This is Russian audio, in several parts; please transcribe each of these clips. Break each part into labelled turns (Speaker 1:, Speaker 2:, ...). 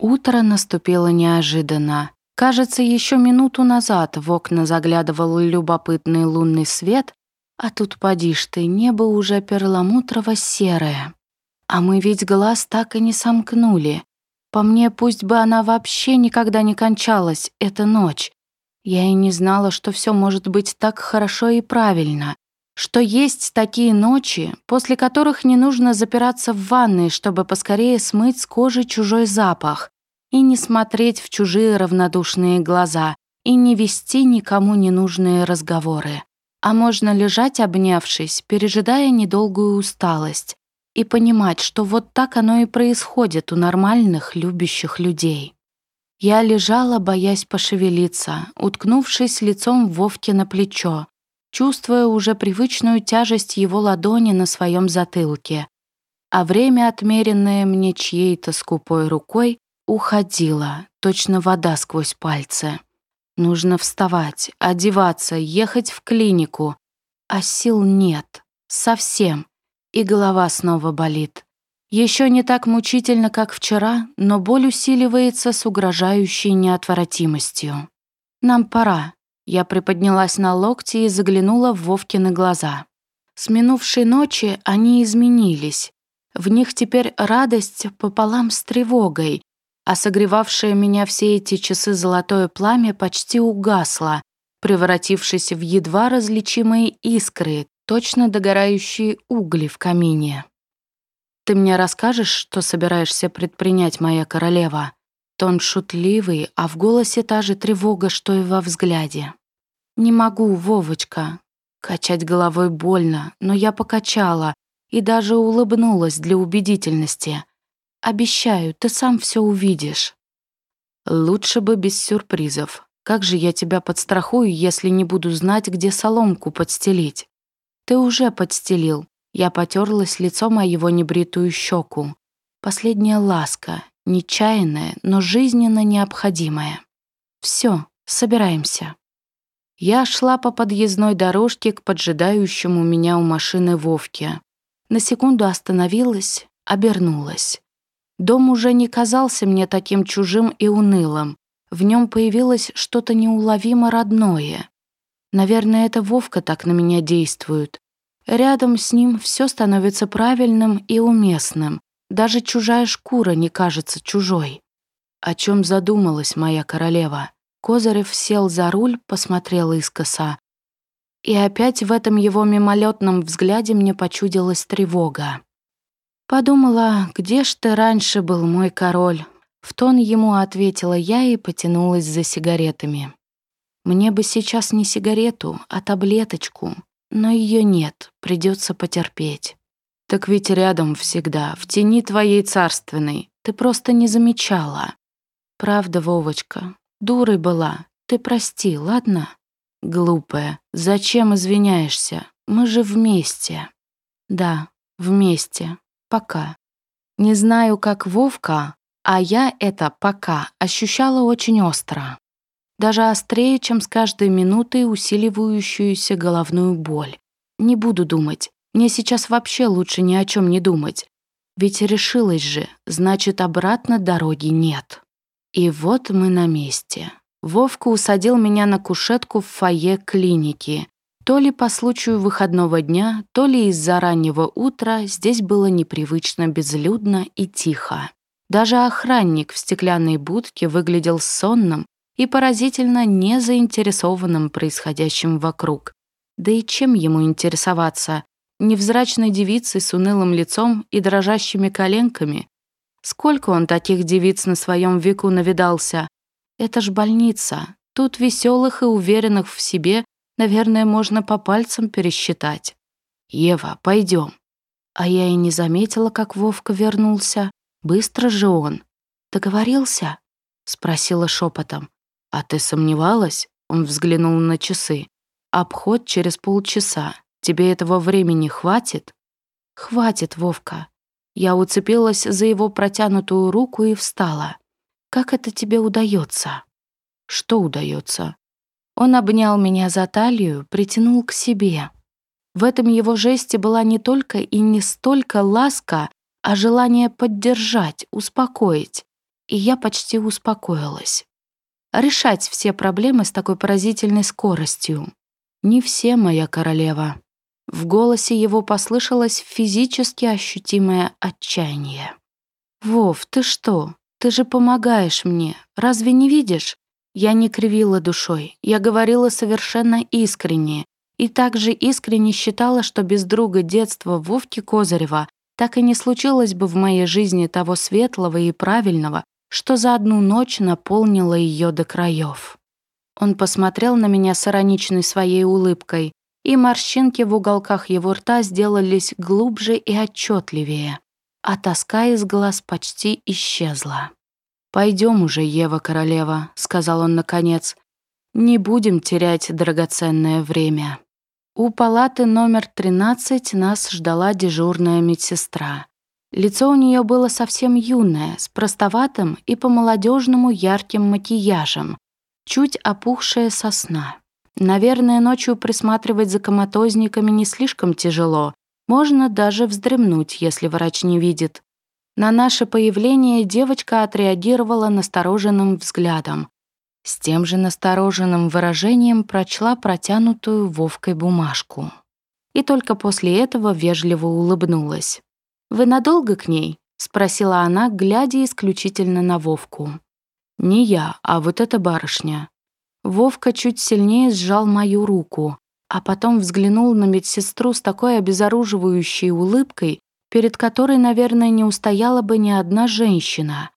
Speaker 1: Утро наступило неожиданно. Кажется, еще минуту назад в окна заглядывал любопытный лунный свет, а тут, поди ж ты, небо уже перламутрово-серое. А мы ведь глаз так и не сомкнули. По мне, пусть бы она вообще никогда не кончалась, эта ночь. Я и не знала, что все может быть так хорошо и правильно. Что есть такие ночи, после которых не нужно запираться в ванной, чтобы поскорее смыть с кожи чужой запах, и не смотреть в чужие равнодушные глаза, и не вести никому ненужные разговоры. А можно лежать, обнявшись, пережидая недолгую усталость, и понимать, что вот так оно и происходит у нормальных, любящих людей. Я лежала, боясь пошевелиться, уткнувшись лицом Вовке на плечо, чувствуя уже привычную тяжесть его ладони на своем затылке, а время, отмеренное мне чьей-то скупой рукой, уходила, точно вода сквозь пальцы. Нужно вставать, одеваться, ехать в клинику. А сил нет. Совсем. И голова снова болит. Еще не так мучительно, как вчера, но боль усиливается с угрожающей неотвратимостью. «Нам пора». Я приподнялась на локти и заглянула в Вовкины глаза. С минувшей ночи они изменились. В них теперь радость пополам с тревогой, а согревавшее меня все эти часы золотое пламя почти угасло, превратившись в едва различимые искры, точно догорающие угли в камине. «Ты мне расскажешь, что собираешься предпринять, моя королева?» Тон шутливый, а в голосе та же тревога, что и во взгляде. «Не могу, Вовочка». Качать головой больно, но я покачала и даже улыбнулась для убедительности. Обещаю, ты сам все увидишь. Лучше бы без сюрпризов. Как же я тебя подстрахую, если не буду знать, где соломку подстелить? Ты уже подстелил. Я потерлась лицом о его небритую щеку. Последняя ласка, нечаянная, но жизненно необходимая. Все, собираемся. Я шла по подъездной дорожке к поджидающему меня у машины Вовке. На секунду остановилась, обернулась. Дом уже не казался мне таким чужим и унылым. В нем появилось что-то неуловимо родное. Наверное, это Вовка так на меня действует. Рядом с ним все становится правильным и уместным. Даже чужая шкура не кажется чужой. О чем задумалась моя королева? Козырев сел за руль, посмотрел искоса. И опять в этом его мимолетном взгляде мне почудилась тревога. Подумала, где ж ты раньше был, мой король? В тон ему ответила я и потянулась за сигаретами. Мне бы сейчас не сигарету, а таблеточку, но ее нет, придется потерпеть. Так ведь рядом всегда, в тени твоей царственной, ты просто не замечала. Правда, Вовочка, дурой была, ты прости, ладно? Глупая, зачем извиняешься? Мы же вместе. Да, вместе, пока. Не знаю, как Вовка, а я это «пока» ощущала очень остро. Даже острее, чем с каждой минутой усиливающуюся головную боль. Не буду думать. Мне сейчас вообще лучше ни о чем не думать. Ведь решилась же, значит, обратно дороги нет. И вот мы на месте. Вовка усадил меня на кушетку в фойе клиники, то ли по случаю выходного дня, то ли из-за раннего утра здесь было непривычно безлюдно и тихо. Даже охранник в стеклянной будке выглядел сонным и поразительно не заинтересованным происходящим вокруг. Да и чем ему интересоваться? Невзрачной девицей с унылым лицом и дрожащими коленками? Сколько он таких девиц на своем веку навидался? Это ж больница. Тут веселых и уверенных в себе наверное, можно по пальцам пересчитать. «Ева, пойдем. А я и не заметила, как Вовка вернулся. Быстро же он. «Договорился?» — спросила шепотом. «А ты сомневалась?» — он взглянул на часы. «Обход через полчаса. Тебе этого времени хватит?» «Хватит, Вовка». Я уцепилась за его протянутую руку и встала. «Как это тебе удается?» «Что удается?» Он обнял меня за талию, притянул к себе. В этом его жесте была не только и не столько ласка, а желание поддержать, успокоить. и я почти успокоилась. Решать все проблемы с такой поразительной скоростью. Не все, моя королева. В голосе его послышалось физически ощутимое отчаяние. «Вов, ты что? Ты же помогаешь мне. Разве не видишь? Я не кривила душой, я говорила совершенно искренне. И также искренне считала, что без друга детства Вовки Козырева так и не случилось бы в моей жизни того светлого и правильного, что за одну ночь наполнило ее до краев. Он посмотрел на меня с ироничной своей улыбкой, и морщинки в уголках его рта сделались глубже и отчетливее, а тоска из глаз почти исчезла. «Пойдем уже, Ева-королева», — сказал он наконец. «Не будем терять драгоценное время». У палаты номер 13 нас ждала дежурная медсестра. Лицо у нее было совсем юное, с простоватым и по-молодежному ярким макияжем, чуть опухшее со сна. Наверное, ночью присматривать за коматозниками не слишком тяжело, можно даже вздремнуть, если врач не видит. На наше появление девочка отреагировала настороженным взглядом. С тем же настороженным выражением прочла протянутую Вовкой бумажку. И только после этого вежливо улыбнулась. «Вы надолго к ней?» — спросила она, глядя исключительно на Вовку. «Не я, а вот эта барышня». Вовка чуть сильнее сжал мою руку, а потом взглянул на медсестру с такой обезоруживающей улыбкой, перед которой, наверное, не устояла бы ни одна женщина.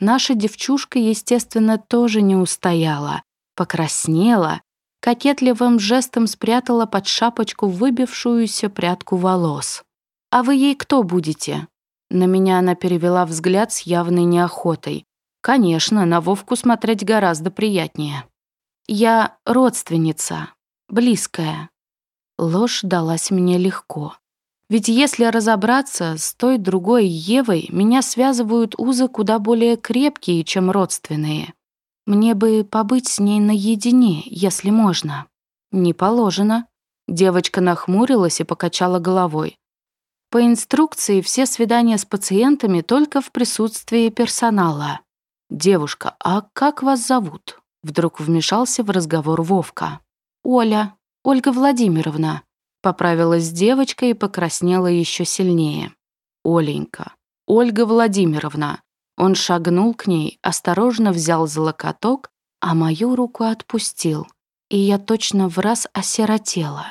Speaker 1: Наша девчушка, естественно, тоже не устояла, покраснела, кокетливым жестом спрятала под шапочку выбившуюся прядку волос. «А вы ей кто будете?» На меня она перевела взгляд с явной неохотой. Конечно, на Вовку смотреть гораздо приятнее. «Я родственница, близкая». Ложь далась мне легко. Ведь если разобраться, с той другой Евой меня связывают узы куда более крепкие, чем родственные. Мне бы побыть с ней наедине, если можно. Не положено. Девочка нахмурилась и покачала головой. По инструкции все свидания с пациентами только в присутствии персонала. «Девушка, а как вас зовут?» Вдруг вмешался в разговор Вовка. «Оля, Ольга Владимировна», Поправилась девочка и покраснела еще сильнее. «Оленька, Ольга Владимировна». Он шагнул к ней, осторожно взял за локоток, а мою руку отпустил. И я точно в раз осиротела.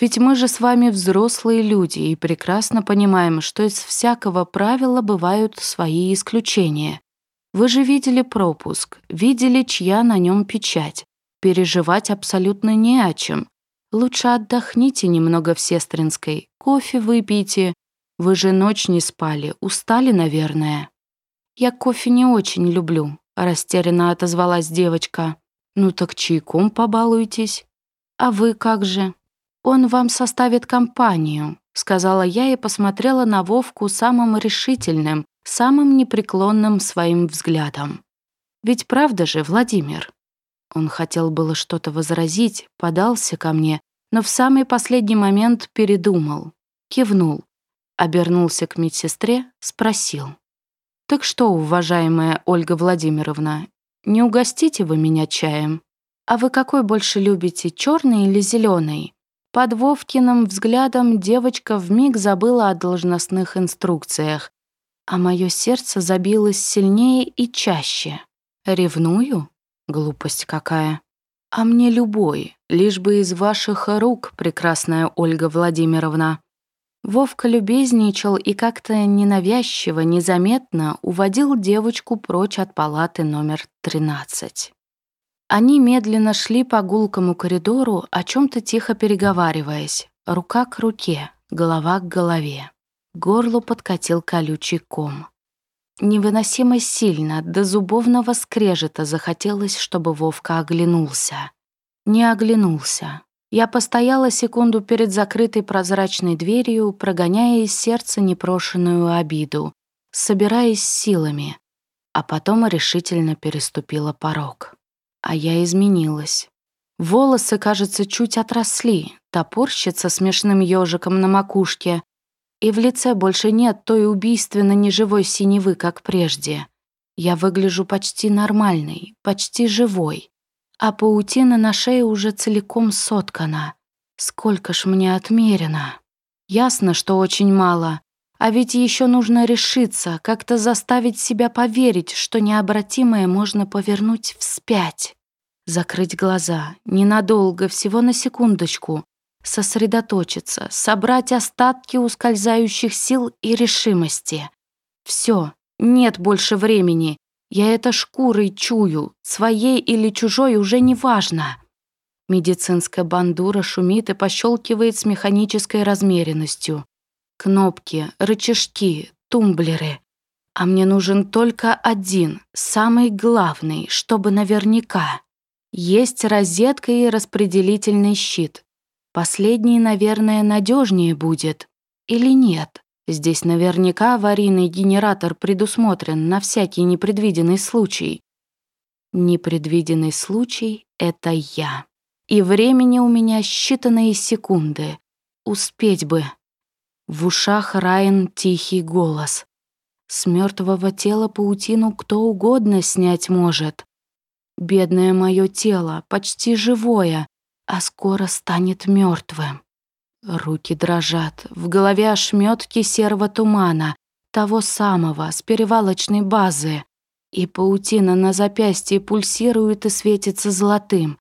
Speaker 1: Ведь мы же с вами взрослые люди и прекрасно понимаем, что из всякого правила бывают свои исключения. Вы же видели пропуск, видели, чья на нем печать. Переживать абсолютно не о чем. Лучше отдохните немного в Сестринской, кофе выпейте. Вы же ночь не спали, устали, наверное». «Я кофе не очень люблю», — растерянно отозвалась девочка. «Ну так чайком побалуйтесь». «А вы как же?» «Он вам составит компанию», — сказала я и посмотрела на Вовку самым решительным, самым непреклонным своим взглядом. «Ведь правда же, Владимир?» Он хотел было что-то возразить, подался ко мне, но в самый последний момент передумал, кивнул, обернулся к медсестре, спросил. «Так что, уважаемая Ольга Владимировна, не угостите вы меня чаем? А вы какой больше любите, черный или зеленый? Под Вовкиным взглядом девочка вмиг забыла о должностных инструкциях, а мое сердце забилось сильнее и чаще. Ревную? Глупость какая. А мне любой, лишь бы из ваших рук, прекрасная Ольга Владимировна. Вовка любезничал и как-то ненавязчиво, незаметно уводил девочку прочь от палаты номер 13. Они медленно шли по гулкому коридору, о чем то тихо переговариваясь, рука к руке, голова к голове. Горло подкатил колючий ком. Невыносимо сильно, до зубовного скрежета захотелось, чтобы Вовка оглянулся. Не оглянулся. Я постояла секунду перед закрытой прозрачной дверью, прогоняя из сердца непрошенную обиду, собираясь силами, а потом решительно переступила порог. А я изменилась. Волосы, кажется, чуть отросли, топорщится смешным ежиком на макушке, и в лице больше нет той убийственно неживой синевы, как прежде. Я выгляжу почти нормальной, почти живой. А паутина на шее уже целиком соткана. Сколько ж мне отмерено? Ясно, что очень мало. А ведь еще нужно решиться, как-то заставить себя поверить, что необратимое можно повернуть вспять. Закрыть глаза, ненадолго, всего на секундочку. Сосредоточиться, собрать остатки ускользающих сил и решимости. Все, нет больше времени. Я это шкурой чую, своей или чужой уже не важно. Медицинская бандура шумит и пощелкивает с механической размеренностью. Кнопки, рычажки, тумблеры. А мне нужен только один, самый главный, чтобы наверняка. Есть розетка и распределительный щит. Последний, наверное, надежнее будет. Или нет? Здесь наверняка аварийный генератор предусмотрен на всякий непредвиденный случай. Непредвиденный случай — это я. И времени у меня считанные секунды. Успеть бы. В ушах Райан тихий голос. С мертвого тела паутину кто угодно снять может. Бедное мое тело, почти живое, а скоро станет мертвым. Руки дрожат, в голове ошметки серого тумана, того самого, с перевалочной базы. И паутина на запястье пульсирует и светится золотым.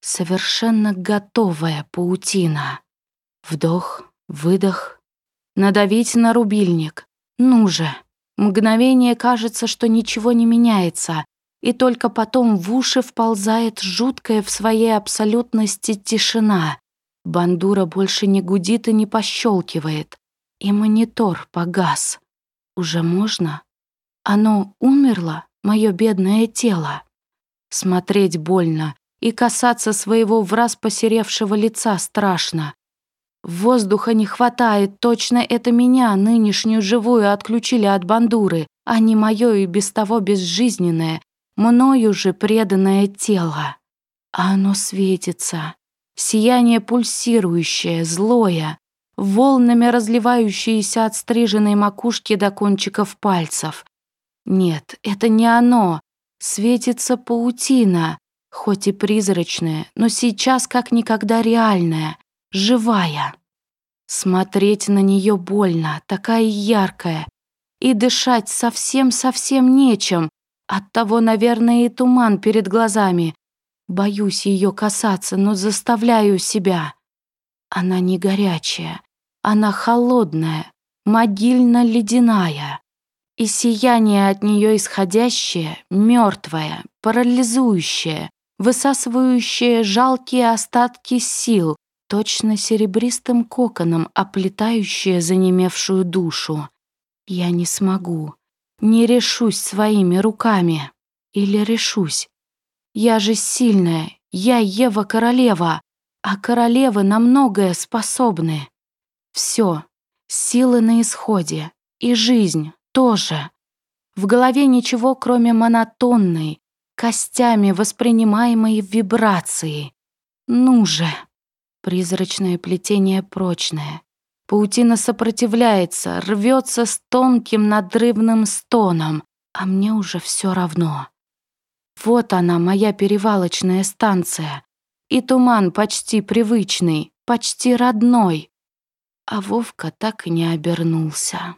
Speaker 1: Совершенно готовая паутина. Вдох, выдох, Надавить на рубильник. Ну же. Мгновение кажется, что ничего не меняется, и только потом в уши вползает жуткая в своей абсолютности тишина. Бандура больше не гудит и не пощелкивает. И монитор погас. Уже можно? Оно умерло, мое бедное тело. Смотреть больно, и касаться своего враз посеревшего лица страшно. Воздуха не хватает, точно это меня, нынешнюю живую, отключили от бандуры, а не мое и без того безжизненное, мною же преданное тело. А оно светится. Сияние пульсирующее, злое, волнами разливающееся от стриженной макушки до кончиков пальцев. Нет, это не оно. Светится паутина, хоть и призрачная, но сейчас как никогда реальная живая. Смотреть на нее больно, такая яркая. И дышать совсем-совсем нечем. Оттого, наверное, и туман перед глазами. Боюсь ее касаться, но заставляю себя. Она не горячая, она холодная, могильно-ледяная. И сияние от нее исходящее, мертвое, парализующее, высасывающее жалкие остатки сил, точно серебристым коконом оплетающее занемевшую душу. Я не смогу, не решусь своими руками. Или решусь. Я же сильная, я Ева-королева, а королевы на многое способны. Все, силы на исходе, и жизнь тоже. В голове ничего, кроме монотонной, костями воспринимаемой вибрации. Ну же! Призрачное плетение прочное. Паутина сопротивляется, рвется с тонким надрывным стоном, а мне уже все равно. Вот она, моя перевалочная станция. И туман почти привычный, почти родной. А Вовка так и не обернулся.